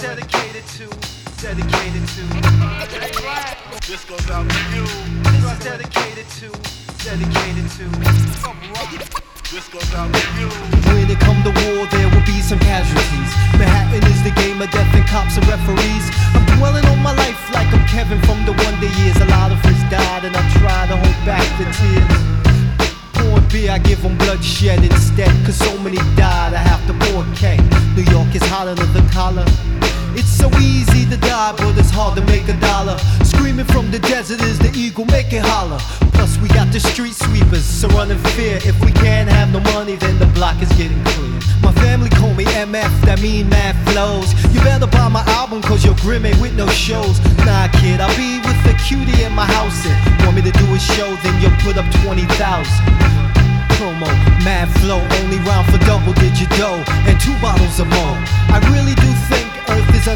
dedicated to, dedicated to. This goes out to you. This is dedicated to, dedicated to. This goes out to you. When it come to war, there will be some casualties. Manhattan is the game of death and cops and referees. I'm dwelling on my life like I'm Kevin from the Wonder Years. A lot of us died, and I try to hold back the tears. Pouring beer, I give them bloodshed instead. Cause so many died, I have to pour K. New York is hotter than the collar. It's so easy to die, but it's hard to make a dollar. Screaming from the desert is the eagle, make it holler. Plus, we got the street sweepers, so fear. If we can't have no money, then the block is getting clear. My family call me MF, that mean mad flows. You better buy my album, cause you're grim ain't with no shows. Nah, kid, I'll be with the cutie in my house. And want me to do a show, then you'll put up 20,000 promo. Mad flow, only round for double digit dough and two bottles of more. I really do think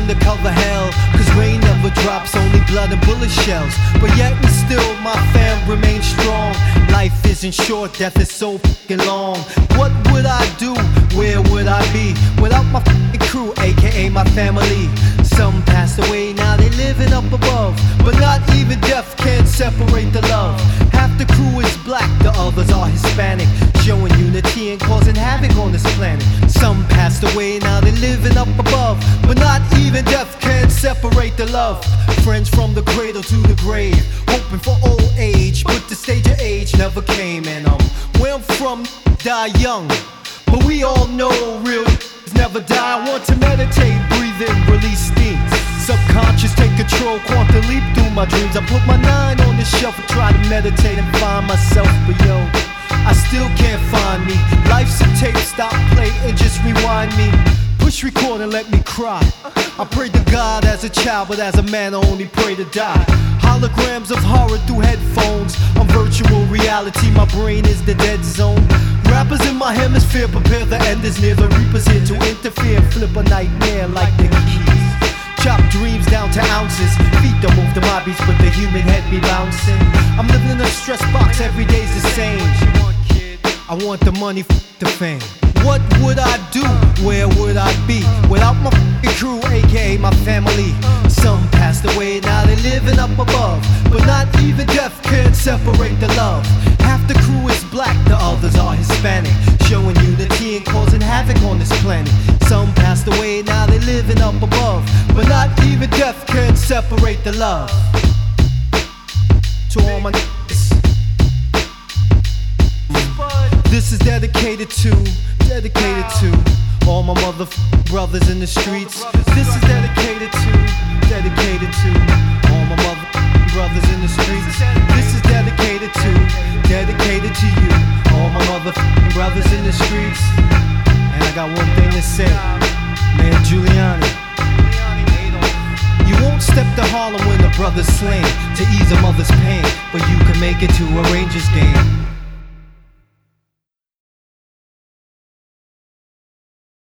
undercover hell, cause rain never drops, only blood and bullet shells. But yet and still, my fam remains strong. Life isn't short, death is so fucking long. What would I do? Where would I be without my fucking crew, aka my family? Some passed away, now they living up above. But not even death can separate the love. Half the crew is black, the others are Hispanic. Showing unity and causing havoc on this planet. Some passed away, now they're living up above. But not even death can separate the love. Friends from the cradle to the grave, hoping for old age. But the stage of age never came, and um, where I'm from, die young. But we all know real never die. I want to meditate, breathe in, release steam. Subconscious take control, quantum leap through my dreams. I put my nine on the shelf and try to meditate and find myself, but yo, I still can't find me. Life's a tape, stop, play, and just rewind me. Push record and let me cry. I prayed to God as a child, but as a man, I only pray to die. Holograms of horror through headphones. On virtual reality, my brain is the dead zone. Rappers in my hemisphere prepare the end is near. The reapers here to interfere, flip a nightmare like the keys. Chop dreams down to ounces. Feet don't move the my but the human head be bouncing. I'm living in a stress box, every day's the same. I want the money, f- the fame. What would I do? Where would I be without my f***ing crew, aka my family? Some passed away, now they living up above. But not even death can separate the love. Half the crew is black, the others are Hispanic. Showing unity and causing havoc on this planet. Some passed away, now they living up above. But not even death can separate the love. To all my This is dedicated to, dedicated to all my mother brothers in the streets. This is dedicated to, dedicated to all my mother brothers in the streets. This is dedicated to, dedicated to you, all my mother brothers in the streets. And I got one thing to say, man, Giuliani. You won't step to Harlem when the brother's slain to ease a mother's pain, but you can make it to a Rangers game.